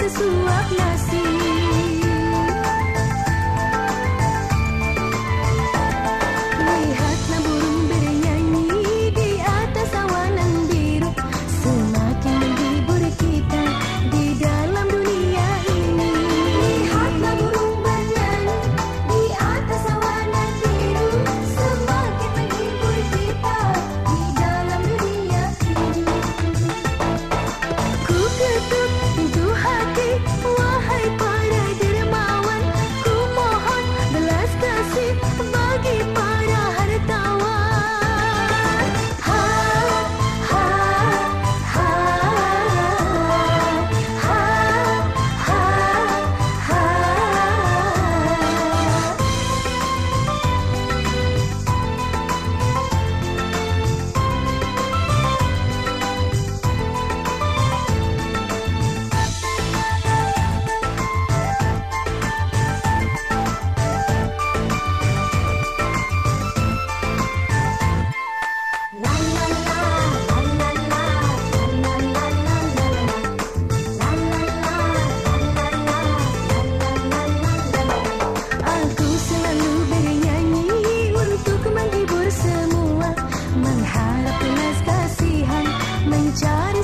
sesuap nasi.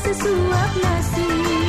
Sesuap nasi